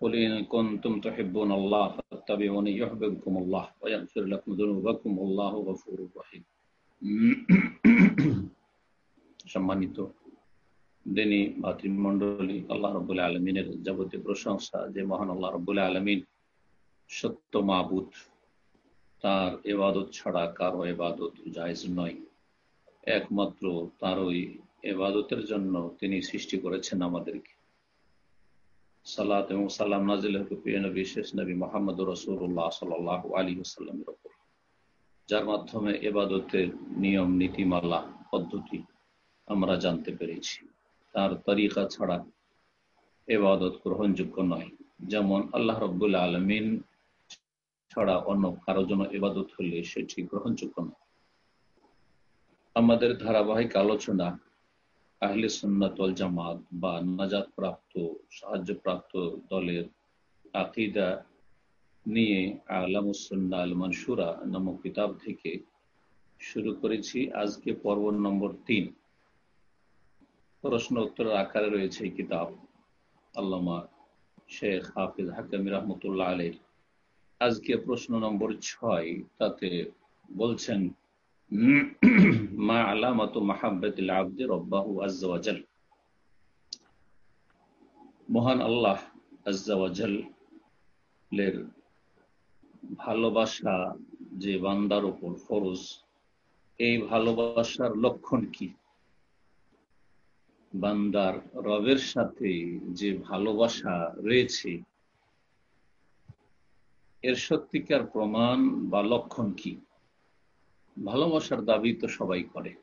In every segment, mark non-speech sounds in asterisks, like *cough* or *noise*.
*clears throat* قل إن كنتم تحبون الله فاتبعوني يحببكم الله ويغفر لكم ذنوبكم والله غفور رحيم সম্মানিত দিনী ভাতৃমণ্ডলী আল্লাহ রবুল্লা আলমিনের যাবতীয় প্রশংসা যে মহান আল্লাহ রবুল্লা আলমিন সত্য মাবুদ তার এবাদত ছাড়া কারো এবাদত জায়জ নয় একমাত্র তার ওই এবাদতের জন্য তিনি সৃষ্টি করেছেন আমাদেরকে সালাত এবং সালাম নাজিল নবী, শেষ নবী মোহাম্মদ রসুল্লাহ সাল আলী সাল্লামের ওপর যার মাধ্যমে এবাদতের নিয়ম, নীতিমালা, পদ্ধতি আমরা জানতে পেরেছি। তার তরিকা ছাড়া এবাদত গ্রহণযোগ্য নয়। যেমন আল্লাহ রব্বুল্লা আলমিন ছাড়া অন্য কারও জন্য এবাদত হলে সেটি গ্রহণযোগ্য নয়। আমাদের ধারাবাহিক আলোচনা আহলে সুন্নাতল জামাত বা নাজাদ প্রাপ্ত সাহায্যপ্রাপ্ত দলের আকিদা নিয়ে আলামুসন্না আল মানসুরা নামক কিতাব থেকে শুরু করেছি। আজকে পর্ব নম্বর তিন। প্রশ্ন উত্তরের আকারে রয়েছে এই কিতাব। আল্লামা শেখ হাফিজ হাকিম রহমতুল্লাহ আলের আজকে প্রশ্ন নম্বর ছয়, তাতে বলছেন মহান আল্লাহ এর ভালোবাসা যে বান্দার উপর ফরজ, এই ভালোবাসার লক্ষণ কি? বান্দার রবের সাথে যে ভালোবাসা রয়েছে, এর সত্যিকার প্রমাণ বা লক্ষণ কি? ভালোবাসার দাবি তো সবাই করে।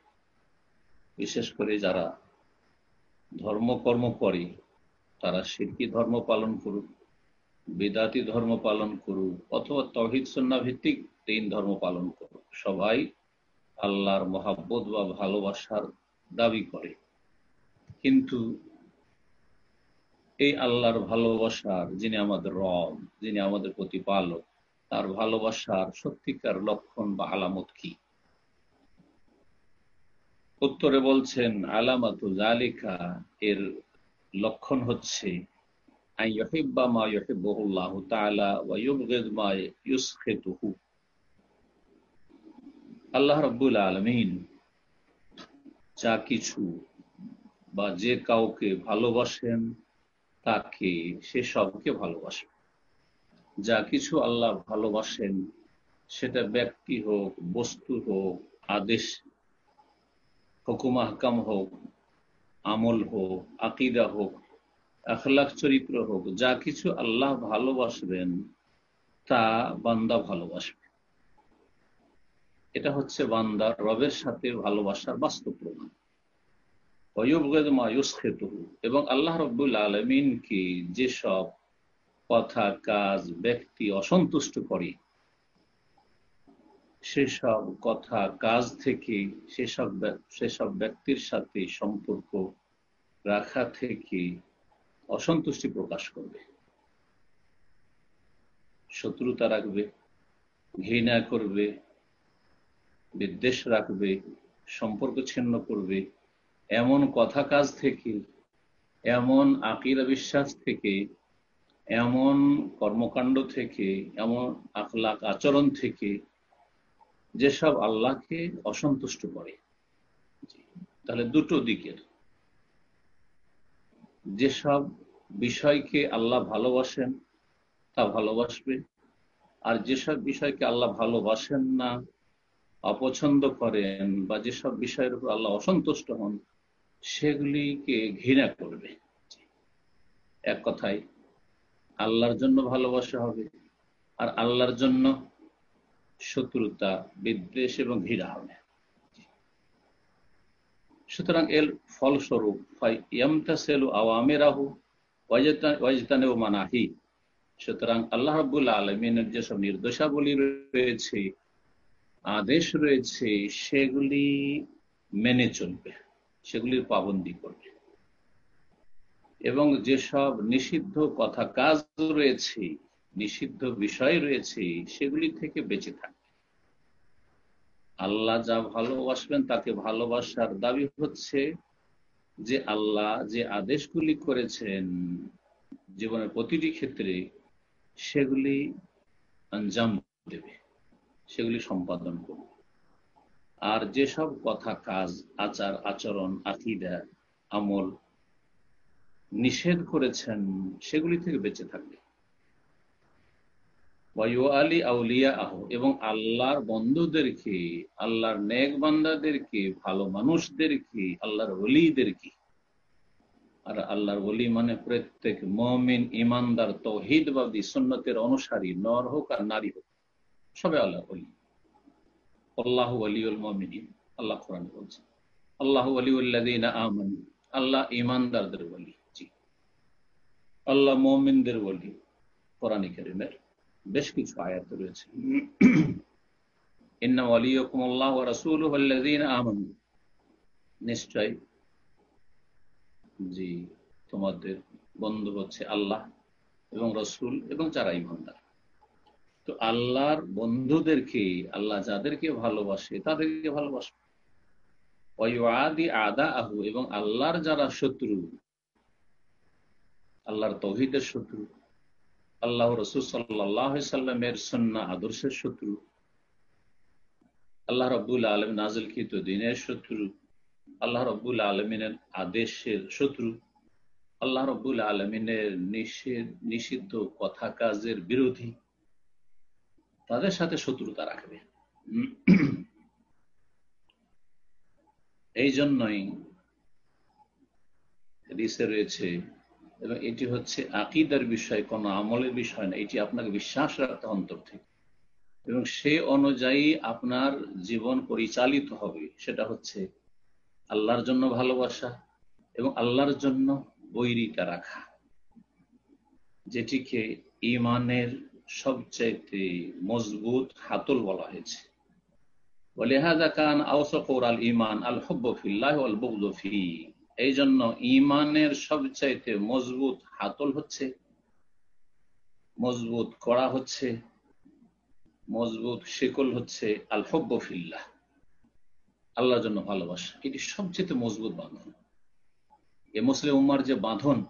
বিশেষ করে যারা ধর্মকর্ম করে, তারা সিরকি ধর্ম পালন করুক, বেদাতি ধর্ম পালন করুক, অথবা তহিদ সন্না ভিত্তিক তিন ধর্ম পালন করুক, সবাই আল্লাহর মহাব্বত বা ভালোবাসার দাবি করে। কিন্তু এই আল্লাহর ভালোবাসার যিনি আমাদের রব, যিনি আমাদের প্রতিপালক, তার ভালোবাসার সত্যিকার লক্ষণ বা আলামত কি? উত্তরে বলছেন, আলামাত জালিকা এর লক্ষণ হচ্ছে আল্লাহ রব্বুল আলমিন যা কিছু বা যে কাউকে ভালোবাসেন, তাকে সে সবকে ভালোবাসে। যা কিছু আল্লাহ ভালোবাসেন, সেটা ব্যক্তি হোক, বস্তু হোক, আদেশ হুকুম হাকাম হোক, আমল হোক, আকিদা হোক, আখলাখ চরিত্র হোক, যা কিছু আল্লাহ ভালোবাসবেন, তা বান্দা ভালোবাসবে। এটা হচ্ছে বান্দার রবের সাথে ভালোবাসার বাস্তব প্রমাণ। এবং আল্লাহ রব্বুল আলমিনকে যেসব কথা কাজ ব্যক্তি অসন্তুষ্ট করে সেসব কথা কাজ থেকে, সেসব সেসব ব্যক্তির সাথে সম্পর্ক রাখা থেকে অসন্তুষ্টি প্রকাশ করবে। শত্রুতা রাখবে, ঘৃণা করবে, বিদ্বেষ রাখবে, সম্পর্ক ছিন্ন করবে। এমন কথা কাজ থেকে, এমন আকিরা বিশ্বাস থেকে, এমন কর্মকাণ্ড থেকে, এমন আখলাক আচরণ থেকে যেসব আল্লাহকে অসন্তুষ্ট করে। তাহলে দুটো দিকের। যেসব বিষয়কে আল্লাহ ভালোবাসেন, তা ভালোবাসবে। আর যেসব বিষয়কে আল্লাহ ভালোবাসেন না, অপছন্দ করেন বা যেসব বিষয়ের উপর আল্লাহ অসন্তুষ্ট হন, সেগুলিকে ঘৃণা করবে। এক কথায়, আল্লাহর জন্য ভালোবাসা হবে, আর আল্লাহর জন্য শত্রুতা, বিদ্বেষ এবং ঘৃণা হবে। সুতরাং এর ফলস্বরূপ আওয়ামেরাহু মানাহি। সুতরাং আল্লাহ রবুল আলমিনের যেসব নির্দেশাবলী রয়েছে, আদেশ রয়েছে, সেগুলি মেনে চলবে, সেগুলির পাবন্দি করবে। এবং যেসব নিষিদ্ধ কথা কাজ রয়েছে নিষিদ্ধ বিষয় রয়েছে, সেগুলি থেকে বেঁচে থাকবে আল্লাহ যা ভালোবাসবেন, তাকে ভালোবাসার দাবি হচ্ছে যে আল্লাহ যে আদেশগুলি করেছেন জীবনের প্রতিটি ক্ষেত্রে, সেগুলি আঞ্জাম দেবে, সেগুলি সম্পাদন করবে। আর যেসব কথা, কাজ, আচার, আচরণ, আকিদা, আমল নিষেধ করেছেন, সেগুলি থেকে বেঁচে থাকবে। এবং আল্লাহর বন্ধুদেরকে, আল্লাহর নেক ভালো মানুষদেরকে, আল্লাহর অলিদেরকে আর আল্লাহর অলি মানে প্রত্যেক মমিন ইমানদার তৌহিদবাদী সন্ন্যতের অনুসারী, নর হোক আর নারী হোক সবে আল্লাহ অলি আল্লাহ আলিউল মমিন আল্লাহ কোরআন বলছে, আল্লাহ আলিউল্লাদিন আমান, আল্লাহ ইমানদারদের বলি জি। আল্লাহ মমিনদের বলি কোরআন করিমের। বেশ কিছু আয়াত রয়েছে। নিশ্চয়। জি, তোমাদের বন্ধু হচ্ছে আল্লাহ এবং রসুল এবং যারা ইমানদার তো আল্লাহর বন্ধুদেরকে, আল্লাহ যাদেরকে ভালোবাসে তাদেরকে ভালোবাসে। আদি আদা আহু এবং আল্লাহর যারা শত্রু, আল্লাহর তৌহিদের শত্রু আল্লাহ রসুল সাল্লামের সন্না আদর্শের শত্রু। আল্লাহ রব্বুল আলম নাজিল কিত দিনের শত্রু। আল্লাহ রব্বুল আলমিনের আদেশের শত্রু। আল্লাহ রব্বুল আলমিনের নিষেধ, নিষিদ্ধ কথা কাজের বিরোধী। তাদের সাথে শত্রুতা রাখবে। এই জন্যই রয়েছে এবং এটি হচ্ছে আকিদার বিষয় কোনো আমলের বিষয় না এটি আপনাকে বিশ্বাস রাখতে অন্তর থেকে এবং সে অনুযায়ী আপনার জীবন পরিচালিত হবে সেটা হচ্ছে আল্লাহর জন্য ভালোবাসা এবং আল্লাহর জন্য বৈরিতা রাখা যেটিকে ইমানের সবচাইতে মজবুত হাতল বলা হয়েছে ولهذا كان أوثق الإيمان الحب في الله والبغض فيه এই জন্য ইমানের সবচাইতে মজবুত হাতল হচ্ছে, মজবুত করা হচ্ছে, মজবুত শিকল হচ্ছে আল হব্বফিল্লাহ আল্লাহর জন্য ভালোবাসা, এটি সবচেয়ে মজবুত বাঁধন। এ মুসলিম উম্মার যে বাঁধন,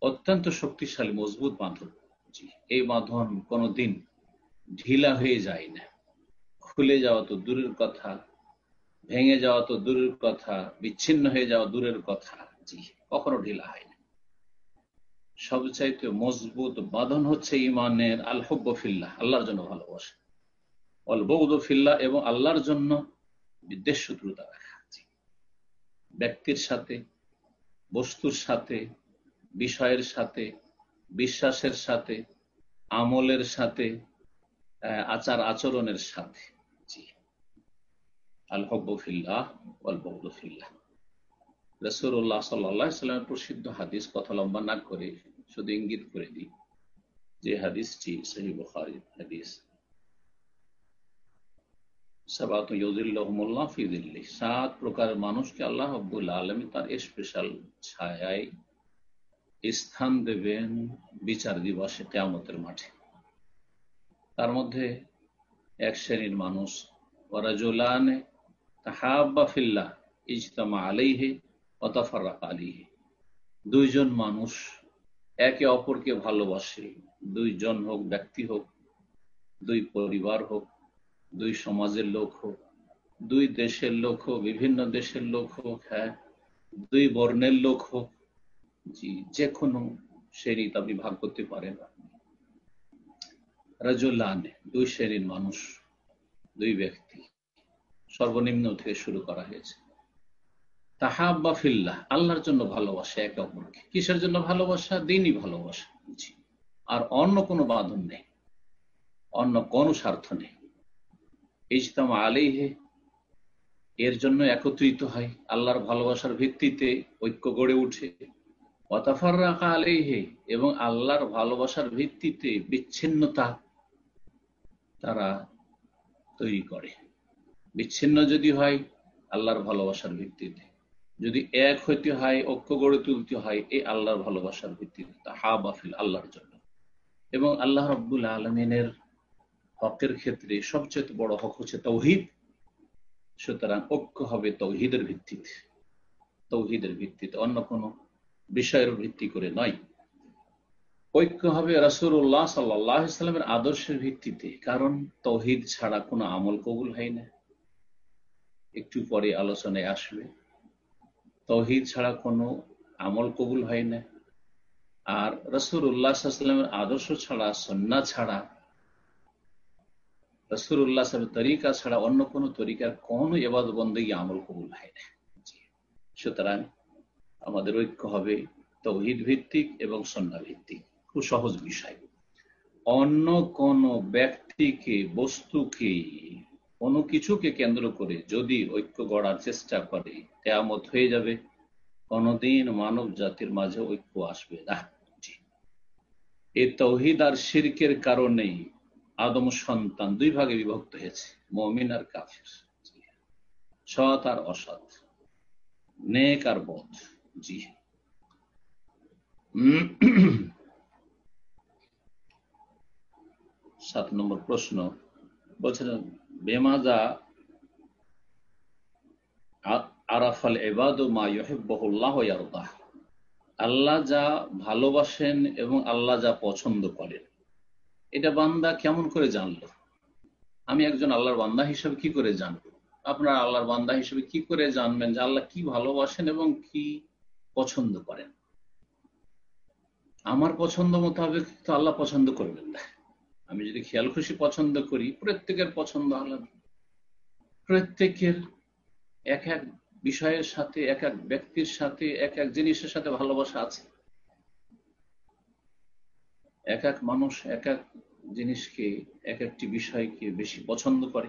অত্যন্ত শক্তিশালী, মজবুত বাঁধন। এই বাঁধন কোনোদিন ঢিলা হয়ে যায় না। খুলে যাওয়া তো দূরের কথা ভেঙে যাওয়া তো দূরের কথা, বিচ্ছিন্ন হয়ে যাওয়া দূরের কথা। জি, কখনো ঢিলা হয় না সবচাইতে মজবুত বাঁধন হচ্ছে ইমানের আল হব্বফিল্লা আল্লাহর জন্য ভালোবাসা। অল বৌদফিল্লা এবং আল্লাহর জন্য বিদ্বেষ শত্রুতা রাখা ব্যক্তির সাথে, বস্তুর সাথে, বিষয়ের সাথে, বিশ্বাসের সাথে, আমলের সাথে আচার আচরণের সাথে। প্রসিদ্ধ হাদিস কথা লম্বা না করে শুধু ইঙ্গিত করে দিই যে হাদিসটি সহি হাদিস। সাত প্রকার মানুষকে আল্লাহ আব্বুল আলমী তার স্পেশাল ছায় স্থান দেবেন বিচার দিবসে, কেয়ামতের মাঠে। তার মধ্যে এক শ্রেণির মানুষ। ওরাজুলানে তাহাব্বা ইজতামা আলাইহে অতাফারা আলিহে দুইজন মানুষ একে অপরকে ভালোবাসে। দুইজন হোক ব্যক্তি হোক, দুই পরিবার হোক, দুই সমাজের লোক হোক, দুই দেশের লোক হোক, বিভিন্ন দেশের লোক হোক হ্যাঁ দুই বর্ণের লোক হোক, জি, যে কোনো শ্রেণি আপনি ভাগ করতে পারেন রাজুল্লাহানে দুই শ্রেণির মানুষ, দুই ব্যক্তি। সর্বনিম্ন থেকে শুরু করা হয়েছে। তাহাব্বা ফিল্লাহ, আল্লাহর জন্য ভালোবাসা, একে অপরকে। কিসের জন্য ভালোবাসা? দিনই ভালোবাসা আর অন্য কোনো বাঁধন নেই, অন্য কোনো স্বার্থ নেই। ইজতামা আলিহে এর জন্য একত্রিত হয়। আল্লাহর ভালোবাসার ভিত্তিতে ঐক্য গড়ে উঠে। অতাফার ওয়াতাফাররাকা আলাইহি, এবং আল্লাহর ভালোবাসার ভিত্তিতে বিচ্ছিন্নতা তারা তৈরি করে। বিচ্ছিন্ন যদি হয়, আল্লাহর ভালোবাসার ভিত্তিতে। যদি এক হইতে হয়, ঐক্য গড়ে তুলতে হয় এই আল্লাহর ভালোবাসার ভিত্তিতে। হা বাফিল আল্লাহর জন্য। এবং আল্লাহ রব্বুল আলমিনের হকের ক্ষেত্রে সবচেয়ে বড় হক হচ্ছে তৌহিদ। সুতরাং ঐক্য হবে তৌহিদের ভিত্তিতে। তৌহিদের ভিত্তিতে, অন্য কোনো বিষয়ের ভিত্তি করে নয়। ঐক্য হবে রাসুল্লাহ সাল্লামের আদর্শের ভিত্তিতে। কারণ তৌহিদ ছাড়া কোনো আমল কবুল হয় না। একটু পরে আলোচনায় আসবে। তৌহিদ ছাড়া কোনো আমল কবুল হয় না। আর রসুর উল্লাহামের আদর্শ ছাড়া সন্না ছাড়া রসুর উল্লাহ তরিকা ছাড়া অন্য কোনো তরিকার কোন এবাদ বন্দী আমল কবুল হয় না। সুতরাং আমাদের ঐক্য হবে তৌহিদ ভিত্তিক এবং সন্না ভিত্তিক। খুব সহজ বিষয়। অন্য কোন ব্যক্তিকে, বস্তুকে কোনো কিছুকে কেন্দ্র করে যদি ঐক্য গড়ার চেষ্টা করে তেমত হয়ে যাবে। কোনদিন মানব জাতির মাঝে ঐক্য আসবে না। এই তৌহিদ আর শিরকের কারণেই আদম সন্তান দুই ভাগে বিভক্ত হয়েছে, মমিন আর কাফির। সৎ আর অসৎ, নেক আর বধ জি। সাত নম্বর প্রশ্ন। বলছেন বেমাজা আরাফাল এবাদ মা ইহেব্বাহুল্লাহ ইয়ারদাহ। আল্লাহ যা ভালোবাসেন এবং আল্লাহ যা পছন্দ করেন। এটা বান্দা কেমন করে জানলো? আমি একজন আল্লাহর বান্দা হিসেবে কি করে জানব? আপনার আল্লাহর বান্দা হিসেবে কি করে জানবেন যে আল্লাহ কি ভালোবাসেন এবং কি পছন্দ করেন? আমার পছন্দ মোতাবেক তো আল্লাহ পছন্দ করবেন না। আমি যদি খেয়াল খুশি পছন্দ করি, প্রত্যেকের পছন্দ আলাদা। প্রত্যেকের এক এক বিষয়ের সাথে, এক এক ব্যক্তির সাথে, এক এক জিনিসের সাথে ভালোবাসা আছে। এক এক মানুষ এক এক জিনিসকে, এক একটি বিষয়কে বেশি পছন্দ করে।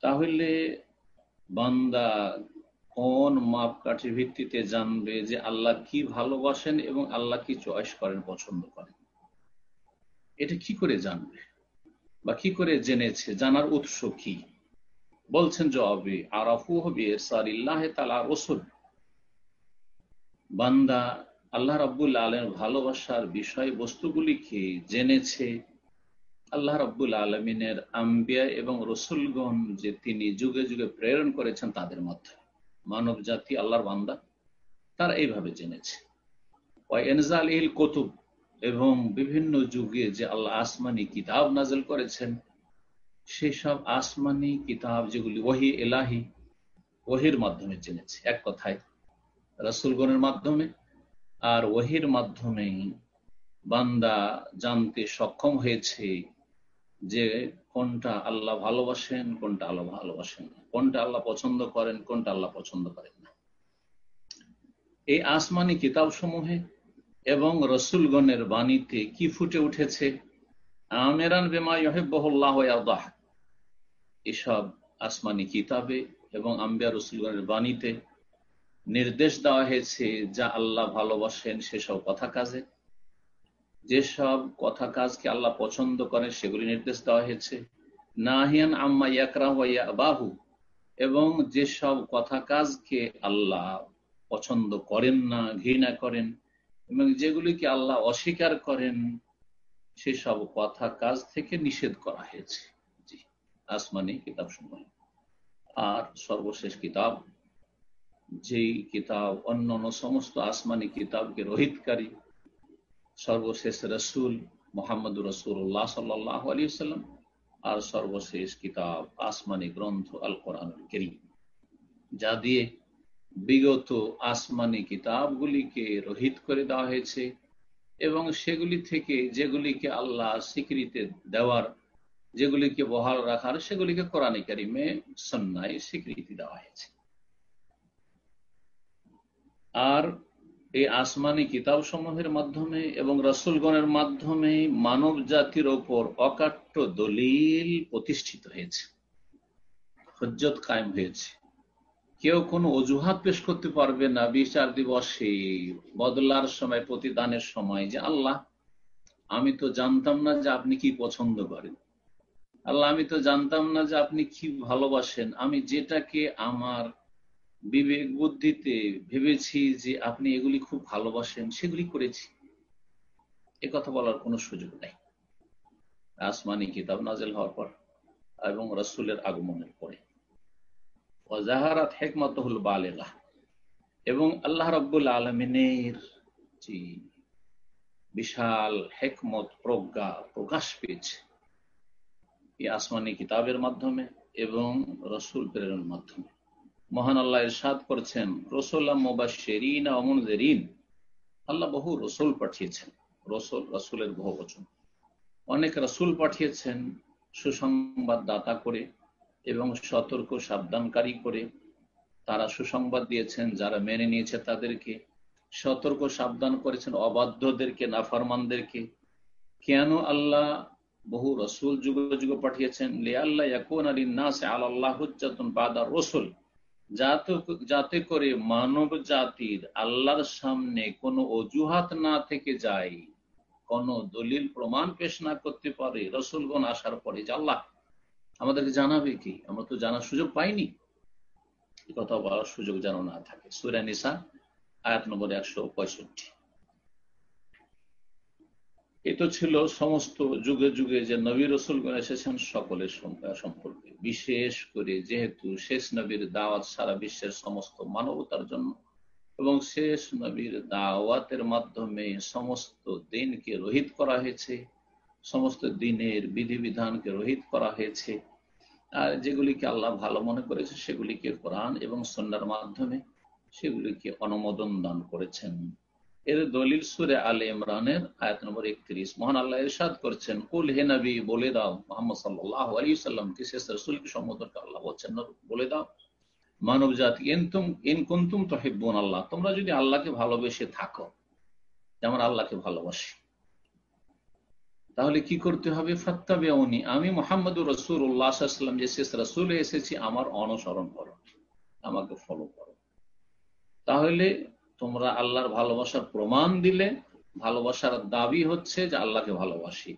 তাহলে বান্দা কোন মাপকাঠির ভিত্তিতে জানবে যে আল্লাহ কি ভালোবাসেন এবং আল্লাহ কি চয়েস করেন, পছন্দ করেন? এটা কি করে জানবে? বা কি করে জেনেছে? জানার উৎস কি? বলছেন জবাবে আরাফু হবে সারিল্লাহ তালা রসুল। বান্দা আল্লাহ রাব্বুল আলম ভালোবাসার বিষয় বস্তুগুলিকে জেনেছে। আল্লাহ রাব্বুল আলমিনের আম্বিয়া এবং রসুলগণ যে তিনি যুগে যুগে প্রেরণ করেছেন তাদের মধ্যে। মানব জাতি আল্লাহর বান্দা, তারা এইভাবে জেনেছে। এনজাল ইল কতুব এবং বিভিন্ন যুগে যে আল্লাহ আসমানি কিতাব নাজল করেছেন, সেসব আসমানি কিতাব যেগুলি ওহি এলাহি, ওহির মাধ্যমে জেনেছে। এক কথায়, রাসুলগণের মাধ্যমে আর ওহির মাধ্যমে বান্দা জানতে সক্ষম হয়েছে যে কোনটা আল্লাহ ভালোবাসেন, কোনটা আল্লাহ ভালোবাসেন না। কোনটা আল্লাহ পছন্দ করেন, কোনটা আল্লাহ পছন্দ করেন না। এই আসমানি কিতাব সমূহে এবং রসুলগণের বাণীতে কি ফুটে উঠেছে? আমেরান বেমা ইহেব্বাহ এসব আসমানি কিতাবে এবং আম্বিয়া রসুলগণের বাণীতে নির্দেশ দেওয়া হয়েছে যা আল্লাহ ভালোবাসেন সেসব কথা কাজে যেসব কথা কাজকে আল্লাহ পছন্দ করেন সেগুলি নির্দেশ দেওয়া হয়েছে। নাহিয়ান আম্মা ইয়াকরা বাহু এবং যেসব কথা কাজকে আল্লাহ পছন্দ করেন না, ঘৃণা করেন এবং যেগুলিকে আল্লাহ অস্বীকার করেন, সেসব কথা কাজ থেকে নিষেধ করা হয়েছে। জি, আসমানি কিতাব সময় আর সর্বশেষ কিতাব, যেই কিতাব অন্য অন্য সমস্ত আসমানি কিতাবকে রোহিতকারী, সর্বশেষ রসুল মোহাম্মদ রসুল্লাহ সাল্লাহ আলী সাল্লাম আর সর্বশেষ কিতাব, আসমানি গ্রন্থ আল কোরআন করিম। যা দিয়ে বিগত আসমানি কিতাবগুলিকে রহিত করে দেওয়া হয়েছে এবং সেগুলি থেকে যেগুলিকে আল্লাহ স্বীকৃতি দেওয়ার, যেগুলিকে বহাল রাখার, সেগুলিকে কোরআনে কারিমে সন্ন্যায় স্বীকৃতি দেওয়া হয়েছে। আর এই আসমানি কিতাব সমূহের মাধ্যমে এবং রসুলগণের মাধ্যমে মানব জাতির ওপর অকাট্য দলিল প্রতিষ্ঠিত হয়েছে, হজ্জত কায়েম হয়েছে। কেউ কোনো অজুহাত পেশ করতে পারবে না বিচার দিবসে। বদলার সময়, প্রতিদানের সময় যে, আল্লাহ, আমি তো জানতাম না যে আপনি কি পছন্দ করেন। আল্লাহ, আমি তো জানতাম না যে আপনি কি ভালোবাসেন। আমি যেটাকে আমার বিবেক বুদ্ধিতে ভেবেছি যে আপনি এগুলি খুব ভালোবাসেন, সেগুলি করেছি। এ কথা বলার কোনো সুযোগ নাই। আসমানি কিতাব নাজেল হওয়ার পর এবং রসুলের আগমনের পরে। ওয়াজাহারাত হেকমত হল বালেগা। এবং আল্লাহ রব্বুল আলমিনের জি বিশাল হেকমত প্রজ্ঞা প্রকাশ পেয়েছে এই আসমানি কিতাবের মাধ্যমে এবং রসুল প্রেরণের মাধ্যমে। মহান আল্লাহ ইরশাদ করেছেন রসুল্লাহ মোবাশেরিন অমনজেরিন আল্লাহ বহু রসুল পাঠিয়েছেন, রসুল, রসুলের বহু বচন। অনেক রসুল পাঠিয়েছেন সুসংবাদ দাতা করে এবং সতর্ক, সাবধানকারী করে তারা সুসংবাদ দিয়েছেন, যারা মেনে নিয়েছে তাদেরকে। সতর্ক, সাবধান করেছেন অবাধ্যদেরকে, নাফারমানদেরকে। কেন আল্লাহ বহু রসুল যুগ যুগ পাঠিয়েছেন লে আল্লাহ ইয়াকুন আলী নাস আল্লাহ বাদার রসুল। যাতে যাতে করে মানব জাতির আল্লাহর সামনে কোনো অজুহাত না থেকে যায়, কোন দলিল প্রমাণ পেশ না করতে পারে, রসুলগণ আসার পরে যে আল্লাহ আমাদেরকে জানাবে কি? আমরা তো জানার সুযোগ পাইনি। কথা বলার সুযোগ যেন না থাকে। সুরা নিসা, আয়াত নম্বর একশো পঁয়ষট্টি। এ তো ছিল সমস্ত যুগে যুগে যে নবী রসুলগণ এসেছেন সকলের সম্পর্কে। বিশেষ করে যেহেতু শেষ নবীর দাওয়াত সারা বিশ্বের সমস্ত মানবতার জন্য এবং শেষ নবীর দাওয়াতের মাধ্যমে সমস্ত দিনকে রহিত করা হয়েছে, সমস্ত দিনের বিধিবিধানকে রহিত করা হয়েছে আর যেগুলিকে আল্লাহ ভালো মনে করেছে সেগুলিকে কোরআন এবং সন্ন্যার মাধ্যমে সেগুলিকে অনুমোদন দান করেছেন। এর দলিল সুরে আলে ইমরানের আয়াত নম্বর একত্রিশ। মহান আল্লাহ ইরশাদ করছেন, কুল হে নবী, বলে দাও, মোহাম্মদ সাল্লাহ আলী সাল্লামকে শেষ রসুলকে সম্বোধনকে আল্লাহ বলছেন, বলে দাও, মানব জাতি ইনতুম ইনকুন্তুম তো হেব্বন আল্লাহ, তোমরা যদি আল্লাহকে ভালোবেসে থাকো, যেমন আল্লাহকে ভালোবাসি তাহলে কি করতে হবে? ফাত্তাবে আমি মোহাম্মদুর রসুল উল্লাহাম যে শেষ রসুল এসেছি, আমার অনুসরণ করো, আমাকে ফলো করো। তাহলে তোমরা আল্লাহর ভালোবাসার প্রমাণ দিলে। ভালোবাসার দাবি হচ্ছে যে আল্লাহকে ভালোবাসি।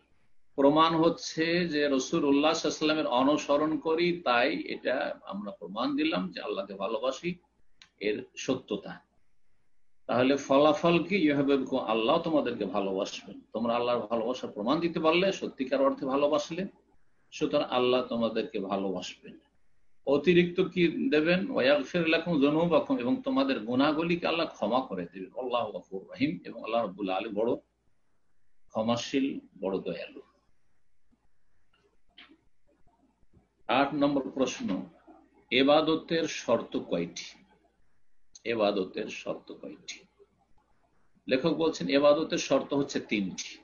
প্রমাণ হচ্ছে যে রসুল উল্লাহামের অনুসরণ করি, তাই এটা আমরা প্রমাণ দিলাম যে আল্লাহকে ভালোবাসি। এর সত্যতা। তাহলে ফলাফল কি? ইহাবে আল্লাহ তোমাদেরকে ভালোবাসবেন। তোমরা আল্লাহর ভালোবাসার প্রমাণ দিতে পারলে, সত্যিকার অর্থে ভালোবাসলে। সুতরাং আল্লাহ তোমাদেরকে ভালোবাসবেন। অতিরিক্ত কি দেবেন? ওয়াগফির এবং তোমাদের গুনাহগুলিকে আল্লাহ ক্ষমা করে দেবেন আল্লাহ গফুর রহিম, এবং আল্লাহ রাব্বুল আলী বড় ক্ষমাশীল, বড় দয়ালু। আট নম্বর প্রশ্ন, এবাদতের শর্ত কয়টি? এবাদতের শর্ত কয়টি? লেখক বলছেন, এবাদতের শর্ত হচ্ছে তিনটি।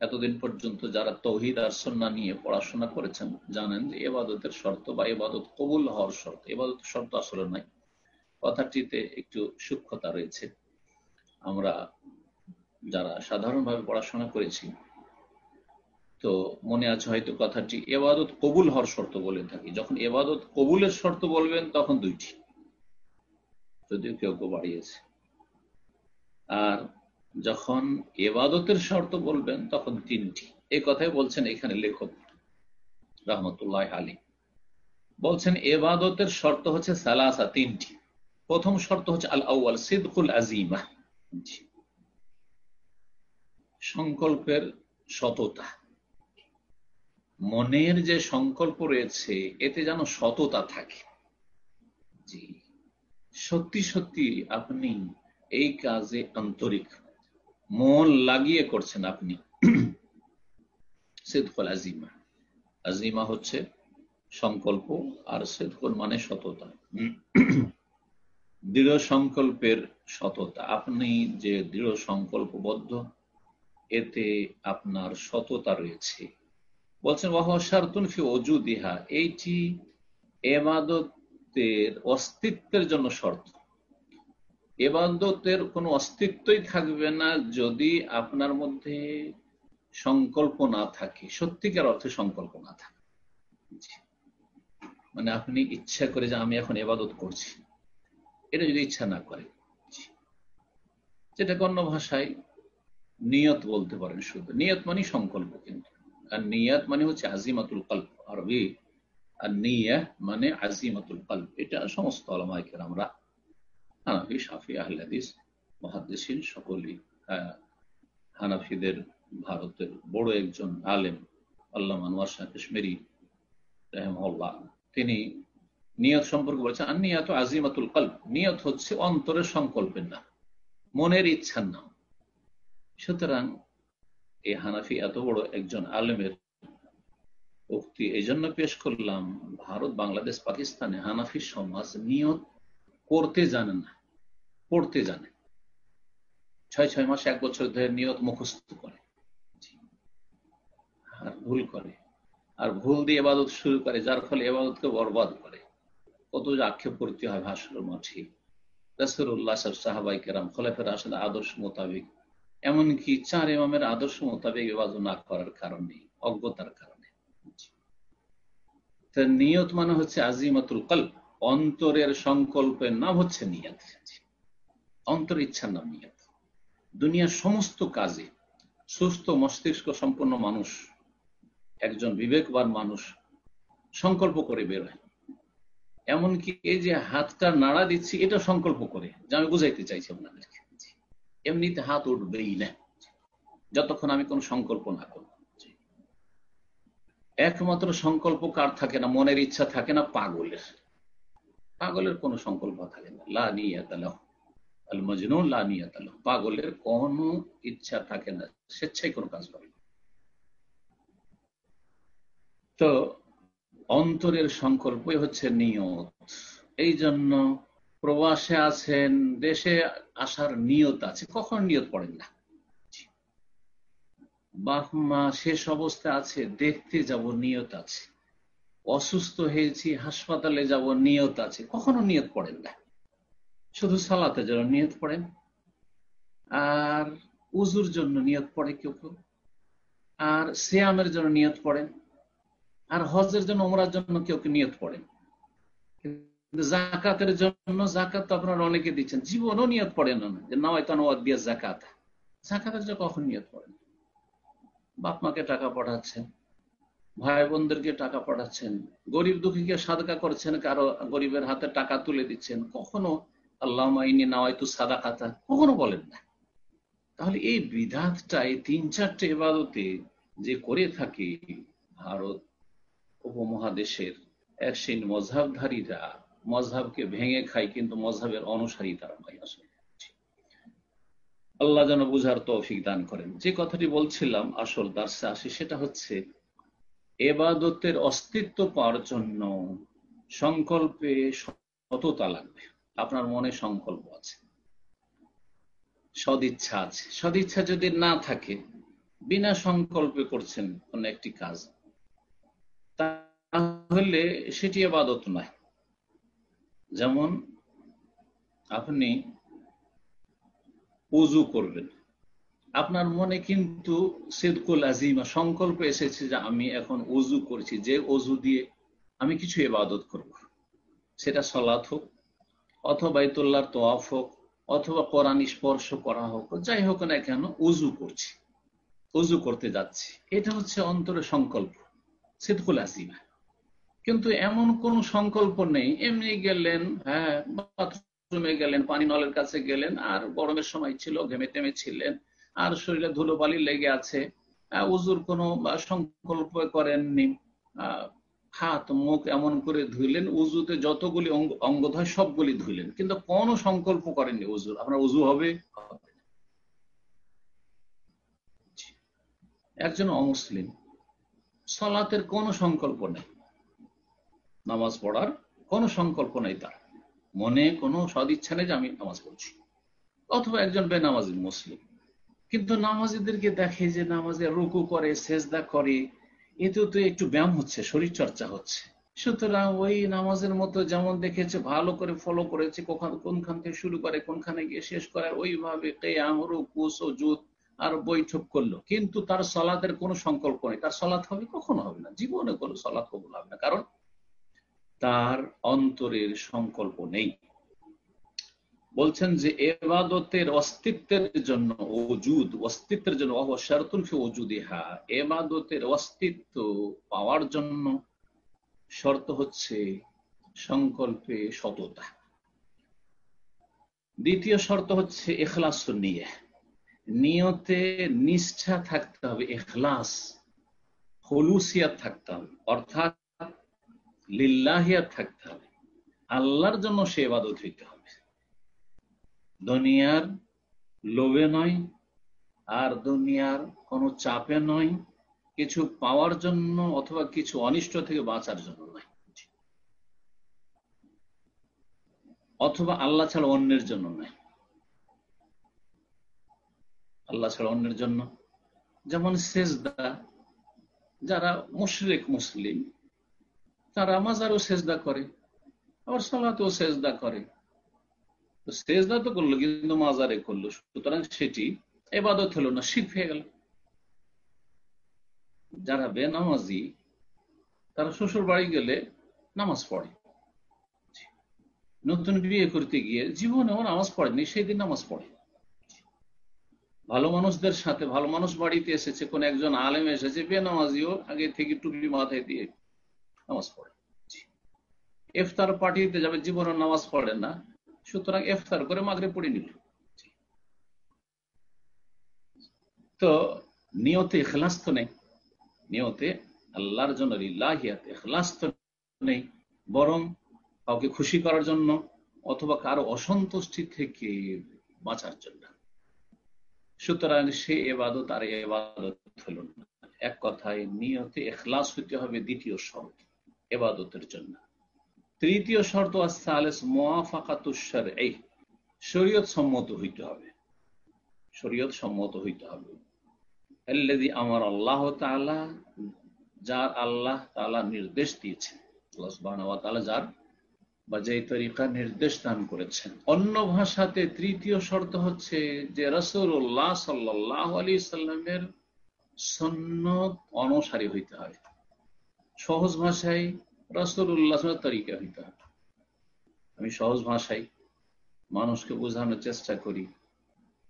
এতদিন পর্যন্ত যারা তৌহিদ আর সন্না নিয়ে পড়াশোনা করেছেন, জানেন যে এবাদতের শর্ত বা এবাদত কবুল হওয়ার শর্ত, এবাদত শর্ত আসলে নাই। কথাটিতে একটু সূক্ষ্মতা রয়েছে। আমরা যারা সাধারণভাবে পড়াশোনা করেছি, তো মনে আছে হয়তো কথাটি, এবাদত কবুল হওয়ার শর্ত বলে থাকি। যখন এবাদত কবুলের শর্ত বলবেন, তখন দুইটি। যদিও কেউ কেউ বাড়িয়েছে। আর যখন এবাদতের শর্ত বলবেন, তখন তিনটি। এই কথাই বলছেন এখানে লেখক রহমতুল্লাহ আলী বলছেন, এবাদতের শর্ত হচ্ছে সালাসা, তিনটি। প্রথম শর্ত হচ্ছে আল আউ্ল সিদ্কুল আজিমা। সংকল্পের সততা। মনের যে সংকল্প রয়েছে, এতে যেন সততা থাকে। জি। সত্যি সত্যি আপনি এই কাজে আন্তরিক। মন লাগিয়ে করছেন আপনি। সিদ্কুল আজিমা। আজিমা হচ্ছে সংকল্প আর সিদ্কুল মানে সততা। দৃঢ় সংকল্পের সততা। আপনি যে দৃঢ় সংকল্পবদ্ধ, এতে আপনার সততা রয়েছে। বলছেন ওয়াহারতুন ফি অজুদিহা এইটি এবাদতের অস্তিত্বের জন্য শর্ত। এবাদতের কোনো অস্তিত্বই থাকবে না যদি আপনার মধ্যে সংকল্প না থাকে, সত্যিকার অর্থে সংকল্প না থাকে। মানে আপনি ইচ্ছা করে যে আমি এখন এবাদত করছি। এটা যদি ইচ্ছা না করে যেটা অন্য ভাষায় নিয়ত বলতে পারেন শুধু। নিয়ত মানে সংকল্প কিন্তু। আর নিয়ত মানে হচ্ছে আজিমাতুল কল্প আরবি। আর নিয়া মানে আজিমাতুল কল্প এটা সমস্ত আলমাইকের আমরা হানাফি সাফি আহলাদিস মহাদিসিন সকলেই হানাফিদের, ভারতের বড় একজন আলেম আল্লাহ আনোয়ার শাহ কাশ্মীরি রহমল্লাহ তিনি নিয়ত সম্পর্কে বলছেন আর নিয়ত আজিমাতুল কল্প নিয়ত হচ্ছে অন্তরের সংকল্পের নাম, মনের ইচ্ছার নাম। সুতরাং এই হানাফি এত বড় একজন আলেমের উক্তি এই জন্য পেশ করলাম, ভারত, বাংলাদেশ, পাকিস্তানে হানাফি সমাজ নিয়ত করতে জানে না, পড়তে জানে। ছয় ছয় মাস, এক বছর ধরে নিয়ত মুখস্থ করে। আর ভুল করে। আর ভুল দিয়ে এবাদত শুরু করে, যার ফলে এবাদতকে বরবাদ করে। কত যে আক্ষেপ করতে হয় ভাষার মাঠে। রসুল্লাহ সব সাহাবাই কেরাম খোলাফের আসলে আদর্শ মোতাবেক, এমনকি চার ইমামের আদর্শ মোতাবেক এবাদত না করার কারণে, অজ্ঞতার কারণে। নিয়ত মানে হচ্ছে আজিমাতুল কল্প অন্তরের সংকল্পের নাম হচ্ছে নিয়াত। অন্তর ইচ্ছার নাম নিয়াত। দুনিয়ার সমস্ত কাজে সুস্থ মস্তিষ্ক সম্পন্ন মানুষ, একজন বিবেকবান মানুষ সংকল্প করে বেরোয় এমনকি এই যে হাতটা নাড়া দিচ্ছি এটা সংকল্প করে, যে আমি বুঝাইতে চাইছি আপনাদেরকে। এমনিতে হাত উঠবেই না, যতক্ষণ আমি কোন সংকল্প না করব। একমাত্র সংকল্প কার থাকে না? মনের ইচ্ছা থাকে না পাগলের? পাগলের কোনো সংকল্প থাকে না। লা নিয়াতালাহ আল নিয়াতালাহ পাগলের কোনো ইচ্ছা থাকে না। স্বেচ্ছায় কোনো কাজ করে তো অন্তরের সংকল্পই হচ্ছে নিয়ত। এই জন্য প্রবাসে আছেন, দেশে আসার নিয়ত আছে। কখন নিয়ত পড়েন না। বাপ মা শেষ অবস্থা আছে, দেখতে যাব, নিয়ত আছে। অসুস্থ হয়েছি, হাসপাতালে যাব, নিয়ত আছে। কখনো নিয়ত পড়েন না। শুধু সালাতে যেন নিয়ত পড়েন আর উজুর জন্য নিয়ত পড়ে কেউ কেউ। আর সিয়ামের জন্য নিয়ত পড়েন আর হজের জন্য ওমরার জন্য কেউ কেউ নিয়ত পড়েন জাকাতের জন্য জাকাত তো আপনারা অনেকে দিচ্ছেন। জীবনও নিয়ত পড়েন না। যে নাওয়াই তানোয়াদ দিয়ে জাকাত। জাকাতের জন্য কখন নিয়ত পড়েন বাপ মাকে টাকা পাঠাচ্ছেন ভাই বোনদেরকে টাকা পাঠাচ্ছেন, গরিব দুঃখীকে সাদকা করছেন, কারও গরিবের হাতে টাকা তুলে দিচ্ছেন। কখনো আল্লাহ মাইনি নাওয়াইতু সাদা কাতা কখনো বলেন না। তাহলে এই বিধাতটা এই তিন চারটে এবাদতে যে করে থাকে ভারত উপমহাদেশের এক সেই মজাবধারীরা, মজাবকে ভেঙে খায়, কিন্তু মজাবের অনুসারী তারা নয় আসলে। আল্লাহ যেন বুঝার তৌফিক দান করেন। যে কথাটি বলছিলাম আসল দার্সে আসি, সেটা হচ্ছে এবাদতের অস্তিত্ব পাওয়ার জন্য সংকল্পে সততা লাগবে। আপনার মনে সংকল্প আছে। সদিচ্ছা আছে। সদিচ্ছা যদি না থাকে, বিনা সংকল্পে করছেন কোন একটি কাজ, তাহলে সেটি আবাদত নয়। যেমন আপনি উজু করবেন। আপনার মনে কিন্তু সেদকুল আজিমা সংকল্প এসেছে যে আমি এখন উজু করছি, যে অজু দিয়ে আমি কিছু এবাদত করব। সেটা সলাৎ হোক, অথবা বাইতুল্লাহর তোয়াফ হোক, অথবা কোরআন স্পর্শ করা হোক, যাই হোক না কেন উজু করছি উজু করতে যাচ্ছি। এটা হচ্ছে অন্তরের সংকল্প, সেদকুল আজিমা কিন্তু এমন কোন সংকল্প নেই, এমনি গেলেন হ্যাঁ বাথরুমে গেলেন, পানি নলের কাছে গেলেন, আর গরমের সময় ছিল, ঘেমে টেমে ছিলেন, আর শরীরে ধুলোবালি লেগে আছে। উজুর কোনো সংকল্প করেননি। হাত, মুখ এমন করে ধুইলেন, উজুতে যতগুলি অঙ্গ হয় সবগুলি ধুইলেন, কিন্তু কোনো সংকল্প করেননি উজুর আপনার উজু হবে? একজন অমুসলিম, সলাতের কোনো সংকল্প নেই। নামাজ পড়ার কোনো সংকল্প নেই তার। মনে কোনো সদিচ্ছা নেই যে আমি নামাজ পড়ছি। অথবা একজন বেনামাজি মুসলিম। কিন্তু নামাজিদেরকে দেখে যে নামাজে রুকু করে, সেজদা করে এতেও তো একটু ব্যায়াম হচ্ছে শরীর চর্চা হচ্ছে। সুতরাং ওই নামাজের মতো যেমন দেখেছে, ভালো করে ফলো করেছে কোনখান থেকে শুরু করে, কোনখানে গিয়ে শেষ করে, ওইভাবে কেয়াম, রুকু, সজুদ আর বৈঠক করল। কিন্তু তার সলাতের কোনো সংকল্প নেই। তার সলাৎ হবে, কখনো হবে না। জীবনে কোনো সলাৎ কবুল হবে না। কারণ তার অন্তরের সংকল্প নেই। বলছেন যে, এবাদতের অস্তিত্বের জন্য ওজুদ অস্তিত্বের জন্য অবসারতুন ফি ওজুদিহা এবাদতের অস্তিত্ব পাওয়ার জন্য শর্ত হচ্ছে সংকল্পে সততা। দ্বিতীয় শর্ত হচ্ছে এখলাস নিয়ে নিয়তে নিষ্ঠা থাকতে হবে এখলাস হলুসিয়াত থাকতে হবে। অর্থাৎ লিল্লাহিয়াত থাকতে হবে। আল্লাহর জন্য সে এবাদত হইতে হবে। দুনিয়ার লোভে নয়, আর দুনিয়ার কোনো চাপে নয়, কিছু পাওয়ার জন্য অথবা কিছু অনিষ্ট থেকে বাঁচার জন্য নয়। অথবা আল্লাহ ছাড়া অন্যের জন্য নয়। আল্লাহ ছাড়া অন্যের জন্য। যেমন সেজদা, যারা মুশরিক মুসলিম তারা মাজারও সেজদা করে, আবার সলাতেও সেজদা করে। সেজদা তো করল, কিন্তু মাজারে করল। সুতরাং সেটি এবাদত হলো না শিখ হয়ে গেল। যারা বেনামাজি, তারা শ্বশুর বাড়ি গেলে নামাজ পড়ে। নতুন বিয়ে করতে গিয়ে জীবনে আমার নামাজ পড়েনি সেই দিন নামাজ পড়ে। ভালো মানুষদের সাথে, ভালো মানুষ বাড়িতে এসেছে, কোন একজন আলেম এসেছে, বেনামাজিও আগে থেকে টুপি মাথায় দিয়ে নামাজ পড়ে। এফতার পার্টিতে যাবে, জীবনে নামাজ পড়ে না। সুতরাং এফতার করে মাগরে পড়ে নিল। তো নিয়তে এখলাস তো নেই। নিয়তে আল্লাহর জন্য লিল্লাহিয়াত এখলাস তো নেই। বরং কাউকে খুশি করার জন্য অথবা কারও অসন্তুষ্টি থেকে বাঁচার জন্য। সুতরাং সে এবাদত আর এবাদত হল না। এক কথায় নিয়তে এখলাস হইতে হবে দ্বিতীয় শর্ত। এবাদতের জন্য। তৃতীয় শর্ত আসালেস মোয়াফাকাতুসার এই, শরীয়ত সম্মত হইতে হবে। শরীয়ত সম্মত হইতে হবে। আমার আল্লাহ তালা যার আল্লাহ তালা নির্দেশ দিয়েছেন। আল্লাহ যার বা যে তরিকা নির্দেশ দান করেছেন। অন্য ভাষাতে তৃতীয় শর্ত হচ্ছে যে রসুল্লাহ সাল্লাহ আলি সাল্লামের সন্ন্যত অনুসারী হইতে হয়। সহজ ভাষায় রসুল্লাহ তরিকা হইতে হবে আমি সহজ ভাষায় মানুষকে বোঝানোর চেষ্টা করি।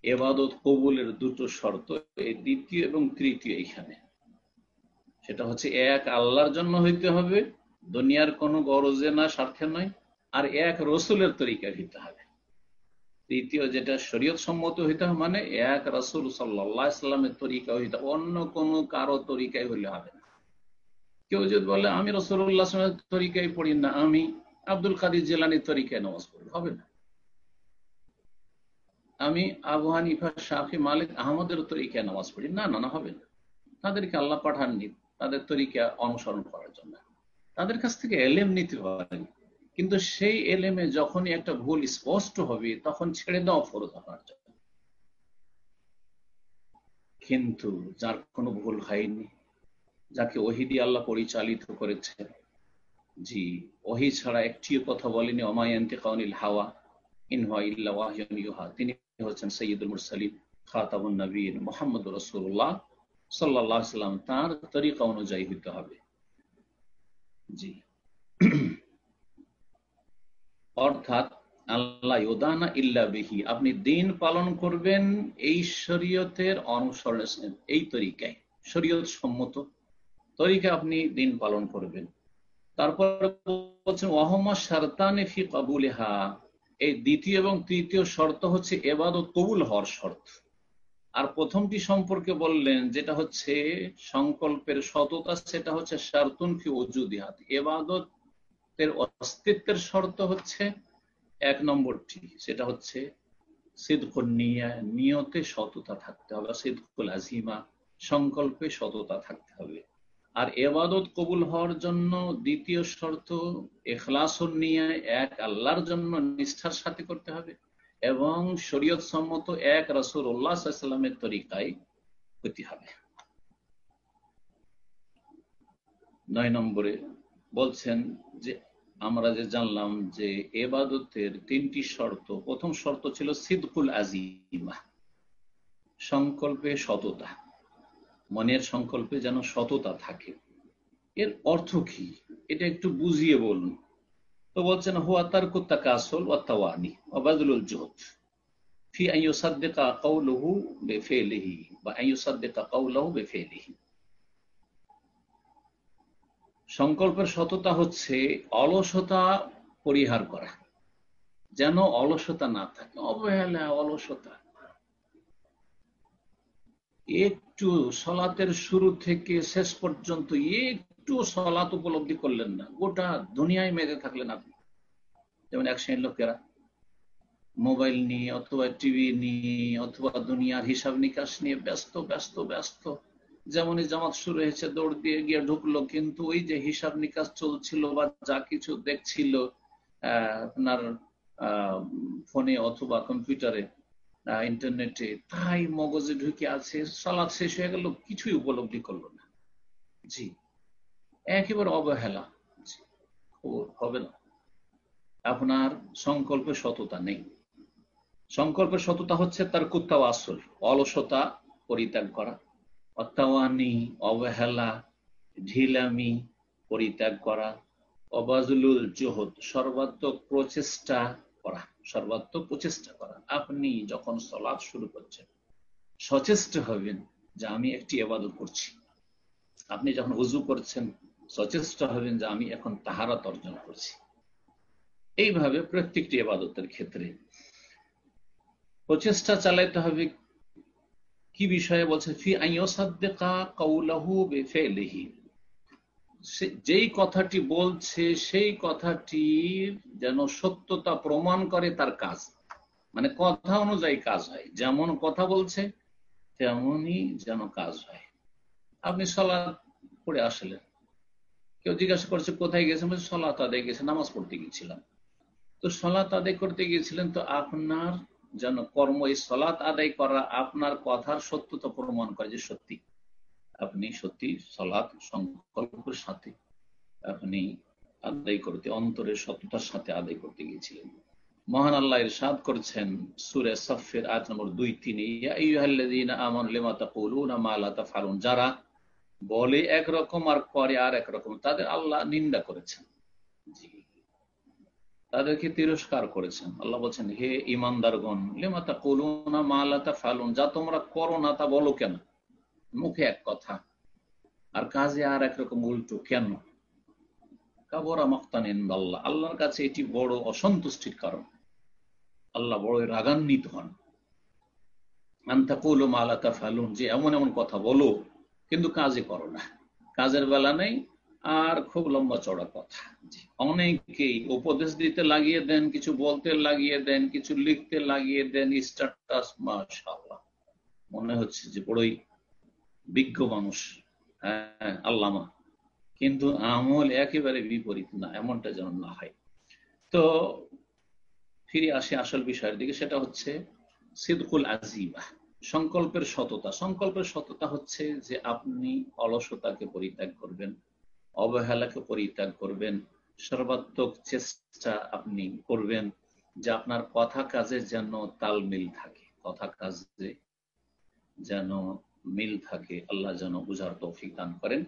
এবাদত কবুলের দুটো শর্ত, এই দ্বিতীয় এবং তৃতীয় এইখানে সেটা হচ্ছে, এক, আল্লাহর জন্য হইতে হবে, দুনিয়ার কোনো গরজে না, স্বার্থে নয়, আর এক, রসুলের তরিকা হইতে হবে। তৃতীয়, যেটা শরীয়ত সম্মত হইতে হবে মানে এক, রসুল সাল্লামের তরিকা হইতে অন্য কোন কারও তরিকায় হইলে হবে কেউ যদি বলে, আমি রসুল্লাহ তরিকায় পড়ি না, আমি আব্দুল কাদির জেলানির তরিকায় নামাজ পড়ি। হবে না। আমি আবু হানিফা শাহি মালিক আহমদের তরিকায় নামাজ পড়ি। না না হবে না। তাদেরকে আল্লাহ পাঠাননি। তাদের তরিকা অনুসরণ করার জন্য। তাদের কাছ থেকে এলেম নিতে পারেন। কিন্তু সেই এলেমে যখনই একটা ভুল স্পষ্ট হবে, তখন ছেড়ে দেওয়া ফরজ আপনার জন্য। কিন্তু যার কোনো ভুল হয়নি যাকে ওহিদি আল্লাহ পরিচালিত করেছে জি, ওহি ছাড়া একটিও কথা বলেনি অমায়ন্তে কাউনিল হাওয়া তিনি হচ্ছেন সৈয়দুল মোহাম্মদ রসুল্লাহ সাল্লাহ সাল্লাম তার তরিকা অনুযায়ী হইতে হবে। জি। অর্থাৎ আল্লাহ ইউদানা ইল্লা বিহি। আপনি দিন পালন করবেন এই শরীয়তের অনুসরণ, এই তরিকায়। শরীয়ত সম্মত। তরিকা আপনি দিন পালন করবেন। তারপর বলছেন ওয়াহমা শারতানে ফি কাবুলেহা। এই দ্বিতীয় এবং তৃতীয় শর্ত হচ্ছে এবাদত কবুল হওয়ার শর্ত। আর প্রথমটি সম্পর্কে বললেন, যেটা হচ্ছে সংকল্পের সততা, সেটা হচ্ছে শারতুন ফি ওজুদিহাত। এবাদত এর অস্তিত্বের শর্ত হচ্ছে এক নম্বরটি, সেটা হচ্ছে সিদ্ধুল নিয়া, নিয়তে সততা থাকতে হবে সিদ্ধুল আজিমা, সংকল্পে সততা থাকতে হবে। আর এবাদত কবুল হওয়ার জন্য দ্বিতীয় শর্ত এখলাসুল নিয়ে এক আল্লাহর জন্য নিষ্ঠার সাথে করতে হবে। এবং শরীয়ত সম্মত এক রসুল উল্লাহামের তরিকায় হতে হবে। নয় নম্বরে বলছেন যে, আমরা যে জানলাম যে এবাদতের তিনটি শর্ত, প্রথম শর্ত ছিল সিদ্কুল আজিমা, সংকল্পে সততা। মনের সংকল্পে যেন সততা থাকে। এর অর্থ কি? এটা একটু বুঝিয়ে বলুন। তো বলছেন, হুয়া তার কুত্তা কাসল ও তাওয়ানি অবাদুল জোহদ। ফি আইয়ুসাদ্দিকা কাউলুহু বেফেলিহি বা আইয়ুসাদ্দিকা কাউলাহু বেফেলিহি। সংকল্পের সততা হচ্ছে অলসতা পরিহার করা। যেন অলসতা না থাকে। অবহেলা, অলসতা। একটু সলাতের শুরু থেকে শেষ পর্যন্ত একটু সলাত উপলব্ধি করলেন না। গোটা দুনিয়ায় মেতে থাকলেন আপনি। যেমন এক শ্রেণির লোকেরা মোবাইল নিয়ে অথবা টিভি নিয়ে অথবা দুনিয়ার হিসাব নিকাশ নিয়ে ব্যস্ত ব্যস্ত ব্যস্ত। যেমনই জামাত শুরু হয়েছে, দৌড় দিয়ে গিয়ে ঢুকলো, কিন্তু ওই যে হিসাব নিকাশ চলছিল বা যা কিছু দেখছিল আপনার ফোনে অথবা কম্পিউটারে ইন্টারনেটে তাই মগজে ঢুকে আছে, সালাদ শেষ হয়ে গেল, কিছুই উপলব্ধি করল না। জি, একেবারে অবহেলা। হবে না। আপনার সংকল্পের সততা নেই। সংকল্পের সততা হচ্ছে তার কুত্তা আসল, অলসতা পরিত্যাগ করা। অত্যাওয়ানি, অবহেলা, ঢিলামি পরিত্যাগ করা। অবাজুলুল জোহদ, সর্বাত্মক প্রচেষ্টা করা, সর্বাত্মক প্রচেষ্টা করা। আপনি যখন সলাদ শুরু করছেন, সচেষ্ট হবেন যে আমি একটি এবাদত করছি। আপনি যখন উজু করছেন, সচেষ্ট হবেন যে আমি এখন তাহারাত অর্জন করছি। এইভাবে প্রত্যেকটি এবাদতের ক্ষেত্রে প্রচেষ্টা চালাইতে হবে। কি বিষয়ে বলছে? ফি আইয়সাদ্দিকা কাউলাহু বিফিলিহি। যেই কথাটি বলছে, সেই কথাটির যেন সত্যতা প্রমাণ করে তার কাজ। মানে কথা অনুযায়ী কাজ হয়। যেমন কথা বলছে, তেমনই যেন কাজ হয়। আপনি সলা পড়ে আসলেন। কেউ জিজ্ঞাসা করছে, কোথায় গেছেন সলাত আদায় গেছে নামাজ পড়তে গিয়েছিলাম। তো সলাত আদায় করতে গিয়েছিলেন তো আপনার যেন কর্ম, এই সলাত আদায় করা আপনার কথার সত্যতা প্রমাণ করে যে সত্যি। আপনি সত্যি সলাৎ, সংকল্পের সাথে আপনি আদায় করতে, অন্তরের সত্যতার সাথে আদায় করতে গিয়েছিলেন। মহান আল্লাহ ইরশাদ করছেন সুরে সফের আয়াত নম্বর দুই তিন যারা বলে একরকম আর করে আর একরকম, তাদের আল্লাহ নিন্দা করেছেন। তাদেরকে তিরস্কার করেছেন। আল্লাহ বলছেন, হে ইমানদারগণ লেমাতা কলুনা মালাতা ফালুন যা তোমরা করো না তা বলো কেন? মুখে এক কথা, আর কাজে আর একরকম উল্টো কেন? কাবরা মক্তানিন আল্লাহ আল্লাহর কাছে এটি বড় অসন্তুষ্টির কারণ। আল্লাহ বড় রাগান্বিত হন। আন্তাকুল মালাতা ফালুন যে এমন এমন কথা বলো, কিন্তু কাজে করো না। কাজের বেলা নেই, আর খুব লম্বা চড়া কথা। অনেকেই উপদেশ দিতে লাগিয়ে দেন, কিছু বলতে লাগিয়ে দেন, কিছু লিখতে লাগিয়ে দেন স্টার্টাস মাশাআল্লাহ। মনে হচ্ছে যে বড়ই বিজ্ঞ মানুষ। হ্যাঁ আল্লামা। কিন্তু আমল একেবারে বিপরীত না, এমনটা যেন না হয়। তো ফিরে আসে আসল বিষয়ের দিকে, সেটা হচ্ছে সিদকুল আজিবা সংকল্পের সততা। সংকল্পের সততা হচ্ছে যে আপনি অলসতাকে পরিত্যাগ করবেন, অবহেলাকে পরিত্যাগ করবেন, সর্বাত্মক চেষ্টা আপনি করবেন যে আপনার কথা কাজে যেন তালমিল থাকে, কথা কাজে যেন মিল থাকে, আল্লাহ যেন বুঝার তৌফিক দান করেন।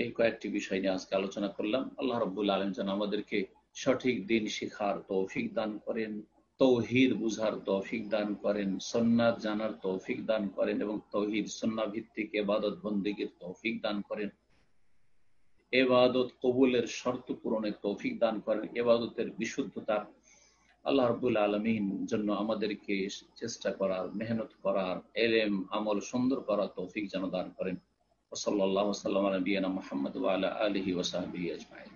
এই কয়েকটি বিষয় নিয়ে আজকে আলোচনা করলাম। আল্লাহ রব্বুল আলম যেন আমাদেরকে সঠিক দিন শিখার তৌফিক দান করেন, তৌহিদ বুঝার তৌফিক দান করেন সন্ন্যাদ জানার তৌফিক দান করেন এবং তৌহিদ সন্না ভিত্তিক এবাদত বন্দীগীর তৌফিক দান করেন। এবাদত কবুলের শর্ত পূরণের তৌফিক দান করেন। এবাদতের বিশুদ্ধতা আল্লাহ রবুল আলমিন জন্য আমাদেরকে চেষ্টা করার, মেহনত করার, এলেম, আমল সুন্দর করার তৌফিক যেন দান করেন। ওসল্লাহ সাল্লাম মোহাম্মদ আলহি ওসাহাবি আজমাইন।